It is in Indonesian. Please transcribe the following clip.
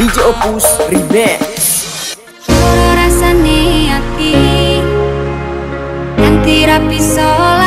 DJ Opus Remix. Rasane ati yang tidak bisa